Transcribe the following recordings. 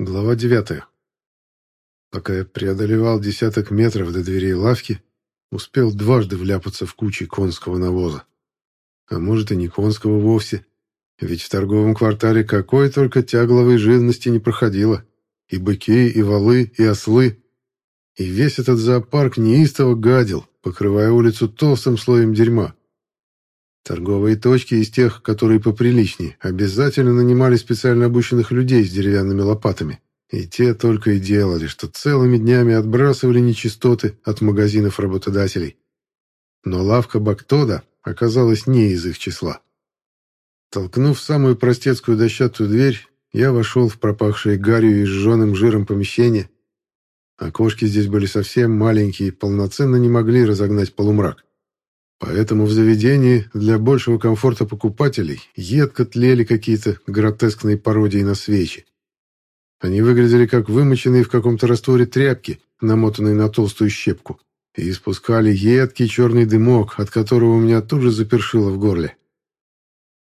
Глава девятая. Пока я преодолевал десяток метров до дверей лавки, успел дважды вляпаться в кучи конского навоза. А может и не конского вовсе, ведь в торговом квартале какой только тягловой живности не проходило. И быки, и валы, и ослы. И весь этот зоопарк неистово гадил, покрывая улицу толстым слоем дерьма. Торговые точки из тех, которые поприличнее, обязательно нанимали специально обученных людей с деревянными лопатами. И те только и делали, что целыми днями отбрасывали нечистоты от магазинов работодателей. Но лавка Бактода оказалась не из их числа. Толкнув самую простецкую дощатую дверь, я вошел в пропахшее гарью и сжженным жиром помещение. Окошки здесь были совсем маленькие, полноценно не могли разогнать полумрак. Поэтому в заведении для большего комфорта покупателей едко тлели какие-то гротескные пародии на свечи. Они выглядели как вымоченные в каком-то растворе тряпки, намотанные на толстую щепку, и испускали едкий черный дымок, от которого у меня тут же запершило в горле.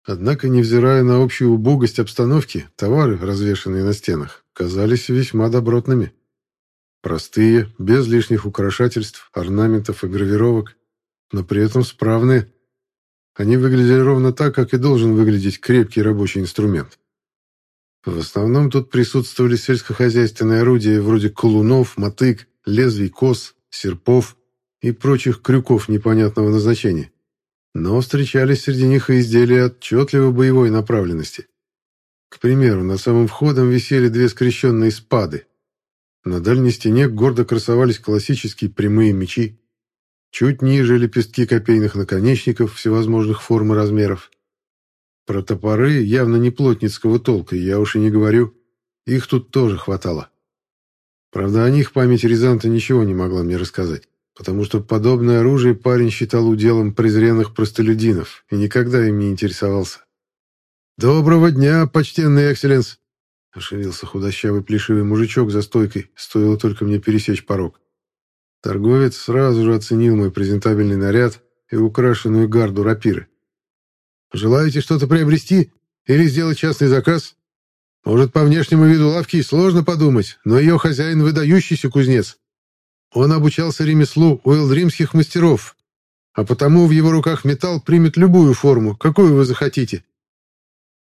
Однако, невзирая на общую убогость обстановки, товары, развешанные на стенах, казались весьма добротными. Простые, без лишних украшательств, орнаментов и гравировок, но при этом справные. Они выглядели ровно так, как и должен выглядеть крепкий рабочий инструмент. В основном тут присутствовали сельскохозяйственные орудия вроде колунов, мотык, лезвий кос, серпов и прочих крюков непонятного назначения. Но встречались среди них и изделия отчетливо боевой направленности. К примеру, над самым входом висели две скрещенные спады. На дальней стене гордо красовались классические прямые мечи, Чуть ниже лепестки копейных наконечников всевозможных форм и размеров. Про топоры явно не плотницкого толка, я уж и не говорю. Их тут тоже хватало. Правда, о них память Рязанта ничего не могла мне рассказать, потому что подобное оружие парень считал уделом презренных простолюдинов и никогда им не интересовался. «Доброго дня, почтенный экселленс!» — ошивился худощавый плешивый мужичок за стойкой, стоило только мне пересечь порог. Торговец сразу же оценил мой презентабельный наряд и украшенную гарду рапиры. «Желаете что-то приобрести или сделать частный заказ? Может, по внешнему виду лавки сложно подумать, но ее хозяин выдающийся кузнец. Он обучался ремеслу у элдримских мастеров, а потому в его руках металл примет любую форму, какую вы захотите.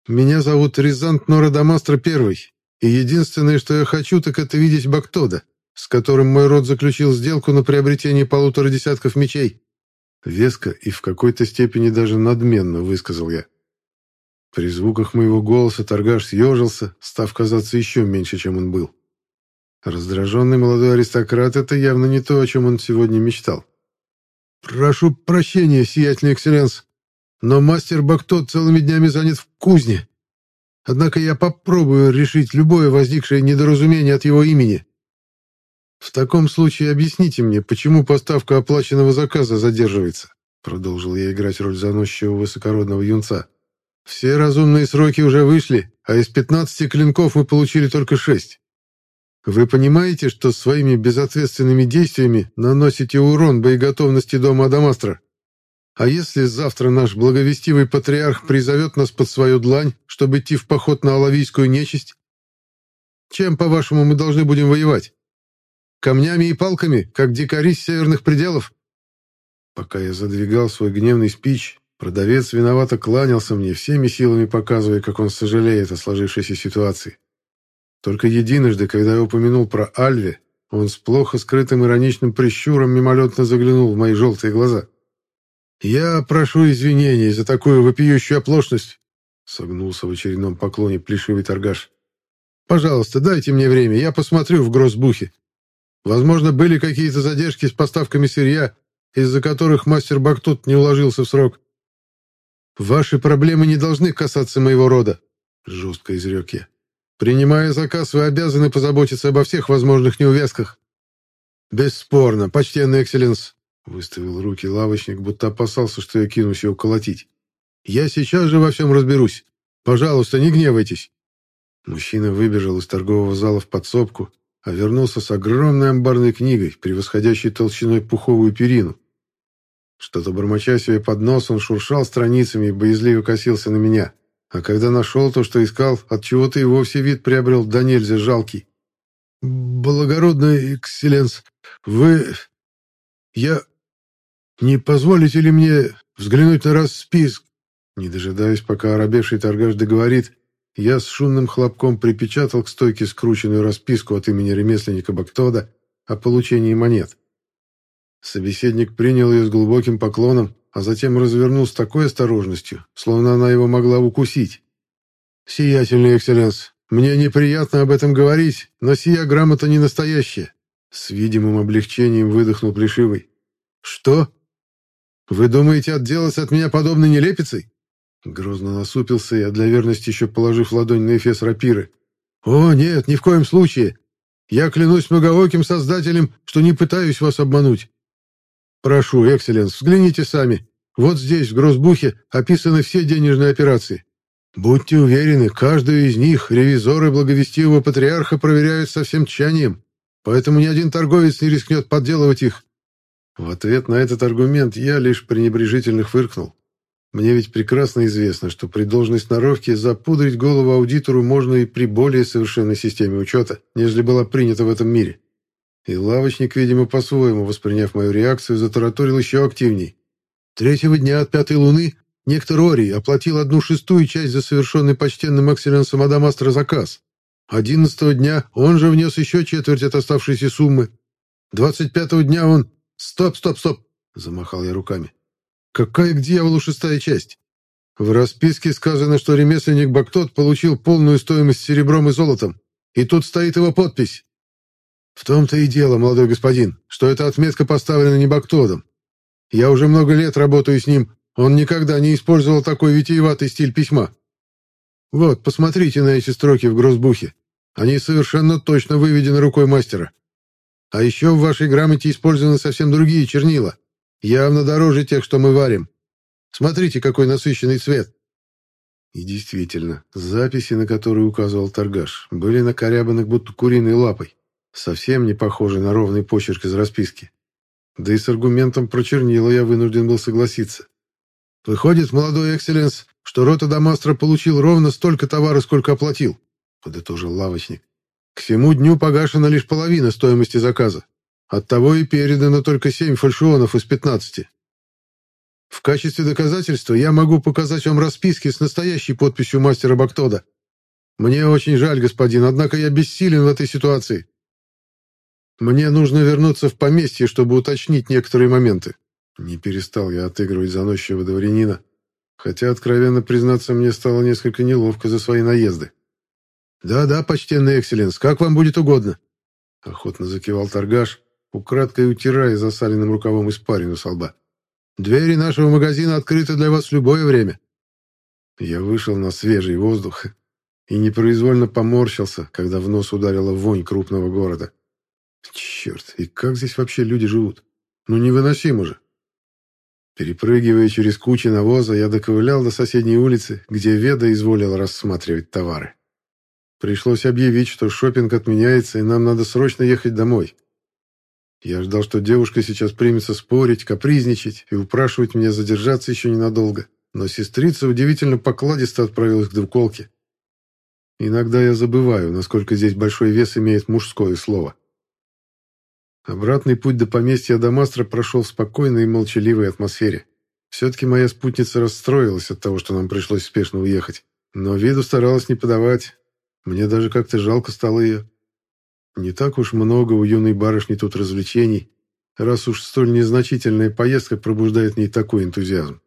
Меня зовут Рязант Нородомастро Первый, и единственное, что я хочу, так это видеть Бактода с которым мой род заключил сделку на приобретение полутора десятков мечей. Веско и в какой-то степени даже надменно высказал я. При звуках моего голоса торгаш съежился, став казаться еще меньше, чем он был. Раздраженный молодой аристократ — это явно не то, о чем он сегодня мечтал. «Прошу прощения, сиятельный экселленс, но мастер Бактот целыми днями занят в кузне. Однако я попробую решить любое возникшее недоразумение от его имени». «В таком случае объясните мне, почему поставка оплаченного заказа задерживается?» Продолжил я играть роль заносчивого высокородного юнца. «Все разумные сроки уже вышли, а из пятнадцати клинков мы получили только шесть. Вы понимаете, что своими безответственными действиями наносите урон боеготовности дома Адамастра? А если завтра наш благовестивый патриарх призовет нас под свою длань, чтобы идти в поход на Алавийскую нечисть? Чем, по-вашему, мы должны будем воевать? Камнями и палками, как дикари с северных пределов?» Пока я задвигал свой гневный спич, продавец виновато кланялся мне, всеми силами показывая, как он сожалеет о сложившейся ситуации. Только единожды, когда я упомянул про Альве, он с плохо скрытым ироничным прищуром мимолетно заглянул в мои желтые глаза. «Я прошу извинений за такую вопиющую оплошность», — согнулся в очередном поклоне плешивый торгаш. «Пожалуйста, дайте мне время, я посмотрю в гроссбухе. Возможно, были какие-то задержки с поставками сырья, из-за которых мастер Бактут не уложился в срок. «Ваши проблемы не должны касаться моего рода», — жестко изрек я. «Принимая заказ, вы обязаны позаботиться обо всех возможных неувязках». «Бесспорно, почтенный экселленс», — выставил руки лавочник, будто опасался, что я кинусь его колотить. «Я сейчас же во всем разберусь. Пожалуйста, не гневайтесь». Мужчина выбежал из торгового зала в подсобку, а вернулся с огромной амбарной книгой, превосходящей толщиной пуховую перину. Что-то бормоча себе под нос, он шуршал страницами и боязливо косился на меня, А когда нашел то, что искал, от чего то и вовсе вид приобрел да нельзя жалкий. «Благородный экселленс, вы... Я... Не позволите ли мне взглянуть на расписк?» Не дожидаясь, пока оробевший торгаш договорит, я с шумным хлопком припечатал к стойке скрученную расписку от имени ремесленника Бактода о получении монет. Собеседник принял ее с глубоким поклоном, а затем развернул с такой осторожностью, словно она его могла укусить. «Сиятельный экселленс, мне неприятно об этом говорить, но сия грамота не настоящая», с видимым облегчением выдохнул Плешивый. «Что? Вы думаете отделаться от меня подобной нелепицей?» Грозно насупился я, для верности еще положив ладонь на эфес рапиры. «О, нет, ни в коем случае! Я клянусь многооким создателем, что не пытаюсь вас обмануть. Прошу, экселленс, взгляните сами. Вот здесь, в Грозбухе, описаны все денежные операции. Будьте уверены, каждую из них ревизоры благовестивого патриарха проверяют со всем тщанием, поэтому ни один торговец не рискнет подделывать их». В ответ на этот аргумент я лишь пренебрежительно фыркнул. Мне ведь прекрасно известно, что при должной сноровке запудрить голову аудитору можно и при более совершенной системе учета, нежели была принята в этом мире. И лавочник, видимо, по-своему, восприняв мою реакцию, затараторил еще активней. Третьего дня от пятой луны некто Рори оплатил одну шестую часть за совершенный почтенным экселленсом Адамастра заказ. Одиннадцатого дня он же внес еще четверть от оставшейся суммы. Двадцать пятого дня он... «Стоп, стоп, стоп!» — замахал я руками. Какая к дьяволу шестая часть? В расписке сказано, что ремесленник Бактот получил полную стоимость серебром и золотом. И тут стоит его подпись. В том-то и дело, молодой господин, что эта отметка поставлена не Бактодом. Я уже много лет работаю с ним, он никогда не использовал такой витиеватый стиль письма. Вот, посмотрите на эти строки в грозбухе. Они совершенно точно выведены рукой мастера. А еще в вашей грамоте использованы совсем другие чернила. Явно дороже тех, что мы варим. Смотрите, какой насыщенный цвет. И действительно, записи, на которые указывал торгаш, были накорябаны будто куриной лапой, совсем не похожи на ровный почерк из расписки. Да и с аргументом про чернила я вынужден был согласиться. «Выходит, молодой экселленс, что рота Дамастра получил ровно столько товара, сколько оплатил», — подытожил лавочник. «К всему дню погашена лишь половина стоимости заказа. Оттого и передано только семь фальшионов из пятнадцати. В качестве доказательства я могу показать вам расписки с настоящей подписью мастера Бактода. Мне очень жаль, господин, однако я бессилен в этой ситуации. Мне нужно вернуться в поместье, чтобы уточнить некоторые моменты. Не перестал я отыгрывать заносчивого дворянина, хотя, откровенно признаться, мне стало несколько неловко за свои наезды. «Да-да, почтенный экселленс, как вам будет угодно», — охотно закивал торгаш, украдкой утирая засаленным рукавом испарину со лба. «Двери нашего магазина открыты для вас в любое время». Я вышел на свежий воздух и непроизвольно поморщился, когда в нос ударила вонь крупного города. Черт, и как здесь вообще люди живут? Ну невыносимо же. Перепрыгивая через кучи навоза, я доковылял до соседней улицы, где Веда изволила рассматривать товары. Пришлось объявить, что шопинг отменяется, и нам надо срочно ехать домой. Я ждал, что девушка сейчас примется спорить, капризничать и упрашивать меня задержаться еще ненадолго, но сестрица удивительно покладисто отправилась к двуколке. Иногда я забываю, насколько здесь большой вес имеет мужское слово. Обратный путь до поместья Адамастра прошел в спокойной и молчаливой атмосфере. Все-таки моя спутница расстроилась от того, что нам пришлось спешно уехать, но виду старалась не подавать. Мне даже как-то жалко стало ее. Не так уж много у юной барышни тут развлечений, раз уж столь незначительная поездка пробуждает в ней такой энтузиазм.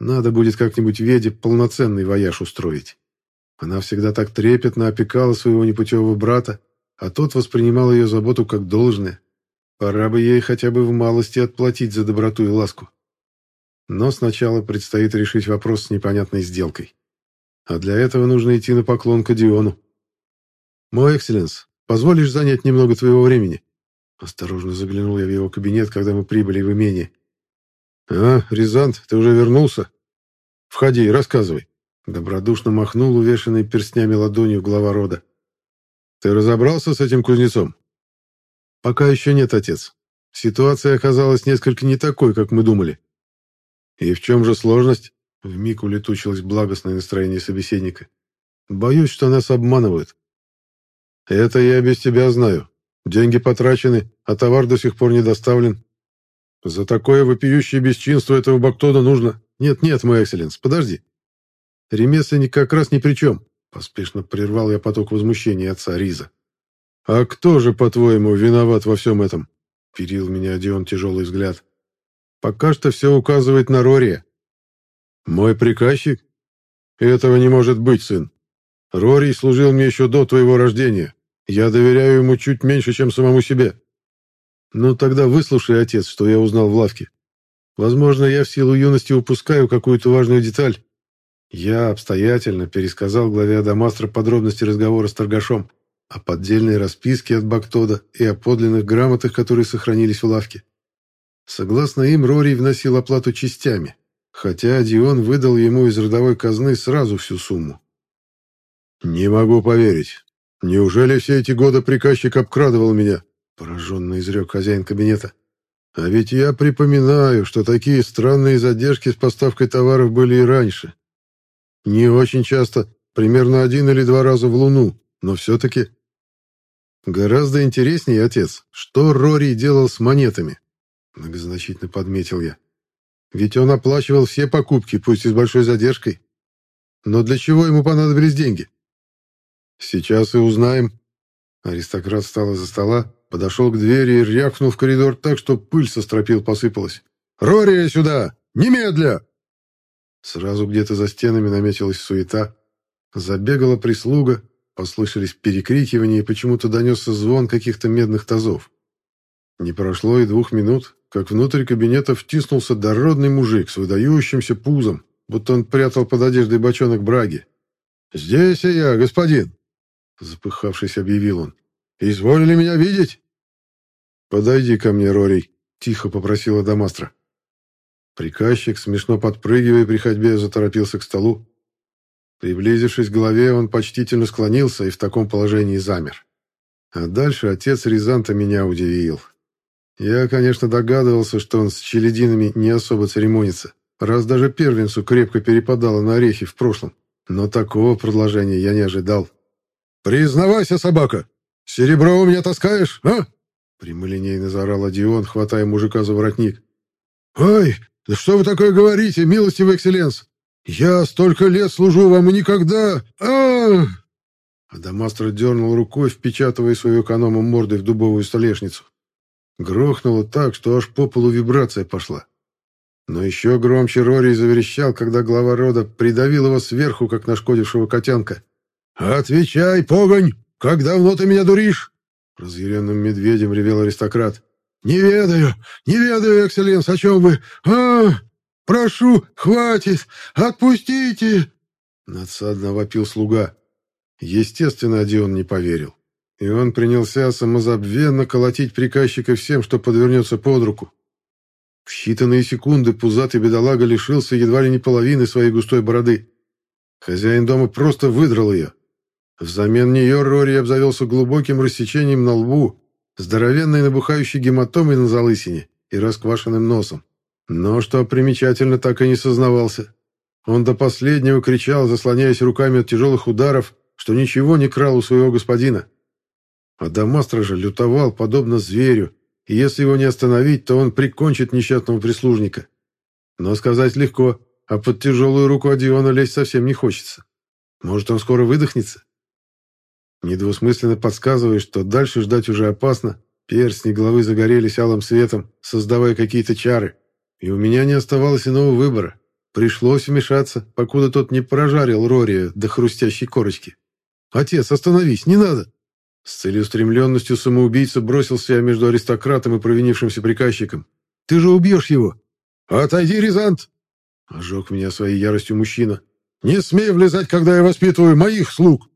Надо будет как-нибудь Веде полноценный вояж устроить. Она всегда так трепетно опекала своего непутевого брата, а тот воспринимал ее заботу как должное. Пора бы ей хотя бы в малости отплатить за доброту и ласку. Но сначала предстоит решить вопрос с непонятной сделкой. А для этого нужно идти на поклон к Диону. «Мой экселленс, Позволишь занять немного твоего времени?» Осторожно заглянул я в его кабинет, когда мы прибыли в имение. «А, Рязант, ты уже вернулся? Входи, рассказывай». Добродушно махнул увешанный перстнями ладонью глава рода. «Ты разобрался с этим кузнецом?» «Пока еще нет, отец. Ситуация оказалась несколько не такой, как мы думали». «И в чем же сложность? Вмиг улетучилось благостное настроение собеседника. «Боюсь, что нас обманывают». «Это я без тебя знаю. Деньги потрачены, а товар до сих пор не доставлен. За такое вопиющее бесчинство этого Бактона нужно... Нет-нет, мой экселленс, подожди. Ремесленник как раз ни при чем. Поспешно прервал я поток возмущения отца Риза. «А кто же, по-твоему, виноват во всем этом?» Перил меня Дион тяжелый взгляд. «Пока что все указывает на Рори. «Мой приказчик? Этого не может быть, сын. Рори служил мне еще до твоего рождения. Я доверяю ему чуть меньше, чем самому себе». «Ну тогда выслушай, отец, что я узнал в лавке. Возможно, я в силу юности упускаю какую-то важную деталь, я обстоятельно пересказал главе Адамастра подробности разговора с торгашом, о поддельной расписке от Бактода и о подлинных грамотах, которые сохранились в лавке. Согласно им, Рори вносил оплату частями, хотя Дион выдал ему из родовой казны сразу всю сумму. «Не могу поверить. Неужели все эти годы приказчик обкрадывал меня?» — пораженно изрек хозяин кабинета. «А ведь я припоминаю, что такие странные задержки с поставкой товаров были и раньше. Не очень часто, примерно один или два раза в Луну, но все-таки... Гораздо интереснее, отец, что Рори делал с монетами, многозначительно подметил я. Ведь он оплачивал все покупки, пусть и с большой задержкой. Но для чего ему понадобились деньги? Сейчас и узнаем. Аристократ встал из-за стола, подошел к двери и рявкнул в коридор так, что пыль со стропил посыпалась. «Рори, сюда! Немедля!» Сразу где-то за стенами наметилась суета. Забегала прислуга, послышались перекрикивания, и почему-то донесся звон каких-то медных тазов. Не прошло и двух минут, как внутрь кабинета втиснулся дородный мужик с выдающимся пузом, будто он прятал под одеждой бочонок браги. «Здесь я, господин!» Запыхавшись, объявил он. «Изволили меня видеть?» «Подойди ко мне, Рорий», — тихо попросила Дамастра. Приказчик, смешно подпрыгивая при ходьбе, заторопился к столу. Приблизившись к голове, он почтительно склонился и в таком положении замер. А дальше отец Рязанта меня удивил. Я, конечно, догадывался, что он с челядинами не особо церемонится, раз даже первенцу крепко перепадало на орехи в прошлом. Но такого продолжения я не ожидал. «Признавайся, собака! Серебро у меня таскаешь, а?» Прямолинейно заорал Адион, хватая мужика за воротник. «Ой, «Да что вы такое говорите, милостивый экселленс? Я столько лет служу вам и никогда... а Адамастро дернул рукой, впечатывая свою экономом мордой в дубовую столешницу. Грохнуло так, что аж по полу вибрация пошла. Но еще громче Рори заверещал, когда глава рода придавил его сверху, как нашкодившего котенка. «Отвечай, погонь! Как давно ты меня дуришь?» Разъяренным медведем ревел аристократ. «Не ведаю, не ведаю, экселленс, о чем вы... а Прошу, хватит! Отпустите!» Надсадно вопил слуга. Естественно, Одион не поверил. И он принялся самозабвенно колотить приказчика всем, что подвернется под руку. В считанные секунды пузатый бедолага лишился едва ли не половины своей густой бороды. Хозяин дома просто выдрал ее. Взамен нее Рори обзавелся глубоким рассечением на лбу, здоровенной набухающей гематомой на залысине и расквашенным носом. Но, что примечательно, так и не сознавался. Он до последнего кричал, заслоняясь руками от тяжелых ударов, что ничего не крал у своего господина. А Дамастро же лютовал, подобно зверю, и если его не остановить, то он прикончит несчастного прислужника. Но сказать легко, а под тяжелую руку Адиона лезть совсем не хочется. Может, он скоро выдохнется? Недвусмысленно подсказывая, что дальше ждать уже опасно, перстни головы загорелись алым светом, создавая какие-то чары. И у меня не оставалось иного выбора. Пришлось вмешаться, покуда тот не прожарил Рория до хрустящей корочки. «Отец, остановись, не надо!» С целеустремленностью самоубийца бросился я между аристократом и провинившимся приказчиком. «Ты же убьешь его!» «Отойди, Рязант!» Ожег меня своей яростью мужчина. «Не смей влезать, когда я воспитываю моих слуг!»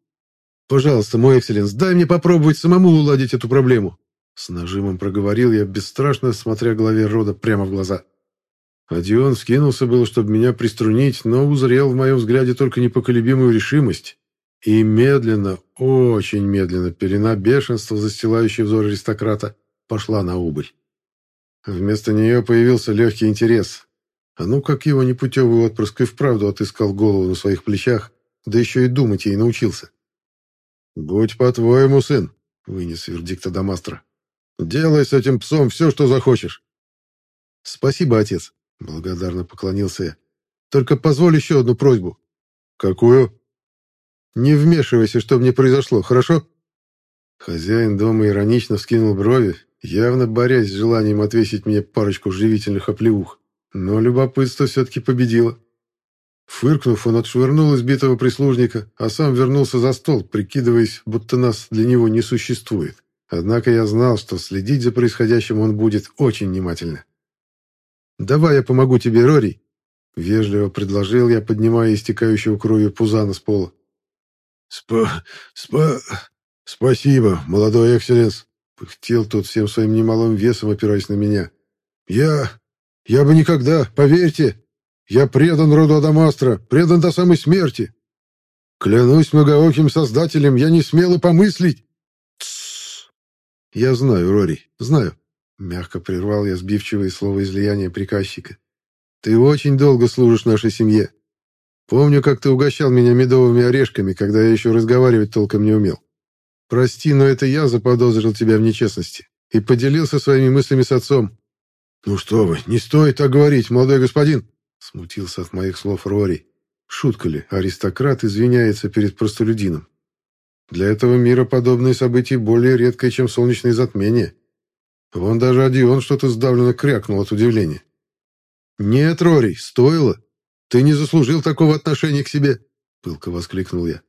«Пожалуйста, мой экселленс, дай мне попробовать самому уладить эту проблему!» С нажимом проговорил я, бесстрашно смотря главе рода прямо в глаза. Адион вскинулся было, чтобы меня приструнить, но узрел в моем взгляде только непоколебимую решимость. И медленно, очень медленно, пелена бешенства, застилающая взор аристократа, пошла на убыль. Вместо нее появился легкий интерес. А ну как его непутевый отпрыск и вправду отыскал голову на своих плечах, да еще и думать ей научился. «Будь по-твоему, сын», — вынес вердикт Адамастра. «Делай с этим псом все, что захочешь». «Спасибо, отец», — благодарно поклонился я. «Только позволь еще одну просьбу». «Какую?» «Не вмешивайся, что мне произошло, хорошо?» Хозяин дома иронично вскинул брови, явно борясь с желанием отвесить мне парочку живительных оплеух. Но любопытство все-таки победило. Фыркнув, он отшвырнул избитого прислужника, а сам вернулся за стол, прикидываясь, будто нас для него не существует. Однако я знал, что следить за происходящим он будет очень внимательно. «Давай я помогу тебе, Рори», — вежливо предложил я, поднимая истекающего кровью пузана с пола. «Спа... спа... спасибо, молодой экселленс», — пыхтел тот всем своим немалым весом, опираясь на меня. «Я... я бы никогда, поверьте, я предан роду Адамастра, предан до самой смерти. Клянусь многооким создателем, я не смел и помыслить. Тссс. Я знаю, Рори, знаю. Мягко прервал я сбивчивое слово излияния приказчика. Ты очень долго служишь нашей семье. Помню, как ты угощал меня медовыми орешками, когда я еще разговаривать толком не умел. Прости, но это я заподозрил тебя в нечестности и поделился своими мыслями с отцом. Ну что вы, не стоит так говорить, молодой господин. Смутился от моих слов Рори. Шутка ли, аристократ извиняется перед простолюдином. Для этого мира подобные события более редкое, чем солнечные затмения. Вон даже Адион что-то сдавленно крякнул от удивления. «Нет, Рори, стоило. Ты не заслужил такого отношения к себе», — пылко воскликнул я.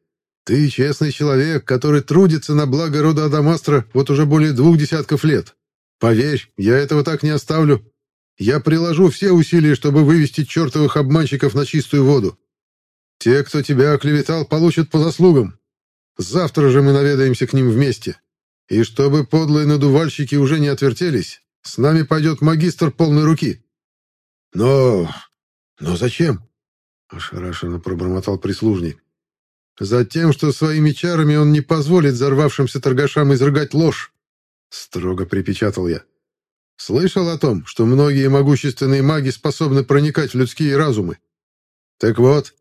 «Ты честный человек, который трудится на благо рода Адамастра вот уже более двух десятков лет. Поверь, я этого так не оставлю. Я приложу все усилия, чтобы вывести чертовых обманщиков на чистую воду. Те, кто тебя оклеветал, получат по заслугам. Завтра же мы наведаемся к ним вместе. И чтобы подлые надувальщики уже не отвертелись, с нами пойдет магистр полной руки». «Но... но зачем?» — ошарашенно пробормотал прислужник. «Затем, что своими чарами он не позволит взорвавшимся торгашам изрыгать ложь», — строго припечатал я. Слышал о том, что многие могущественные маги способны проникать в людские разумы. Так вот,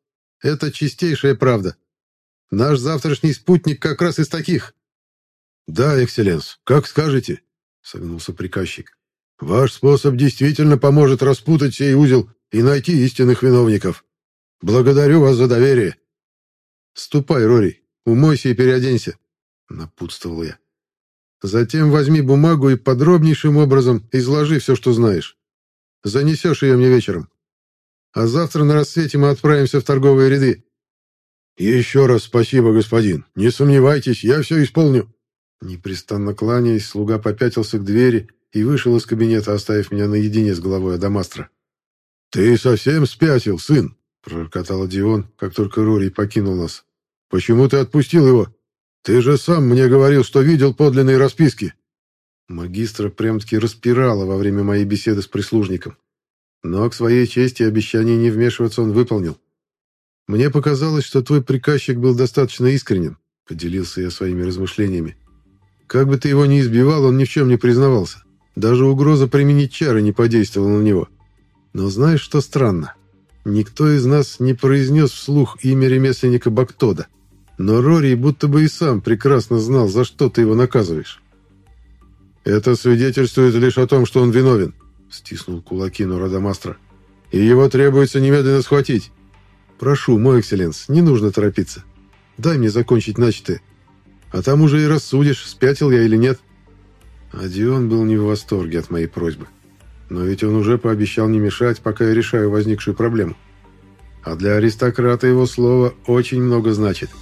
это чистейшая правда. Наш завтрашний спутник как раз из таких. Да, экселленс, как скажете, согнулся приказчик. Ваш способ действительно поможет распутать сей узел и найти истинных виновников. Благодарю вас за доверие. Ступай, Рори, умойся и переоденься, напутствовал я. Затем возьми бумагу и подробнейшим образом изложи все, что знаешь. Занесешь ее мне вечером. А завтра на рассвете мы отправимся в торговые ряды. Еще раз спасибо, господин. Не сомневайтесь, я все исполню. Непрестанно кланяясь, слуга попятился к двери и вышел из кабинета, оставив меня наедине с головой Адамастра. «Ты совсем спятил, сын?» — пророкотал Дион, как только Рори покинул нас. «Почему ты отпустил его?» Ты же сам мне говорил, что видел подлинные расписки. Магистра прям-таки распирало во время моей беседы с прислужником. Но к своей чести обещание не вмешиваться он выполнил. Мне показалось, что твой приказчик был достаточно искренен, поделился я своими размышлениями. Как бы ты его ни избивал, он ни в чем не признавался. Даже угроза применить чары не подействовала на него. Но знаешь, что странно? Никто из нас не произнес вслух имя ремесленника Бактода. Но Рори будто бы и сам прекрасно знал, за что ты его наказываешь. «Это свидетельствует лишь о том, что он виновен», — стиснул кулаки Норадамастра. «И его требуется немедленно схватить. Прошу, мой экселленс, не нужно торопиться. Дай мне закончить начатое. А там уже и рассудишь, спятил я или нет». Адион был не в восторге от моей просьбы. Но ведь он уже пообещал не мешать, пока я решаю возникшую проблему. А для аристократа его слово очень много значит. —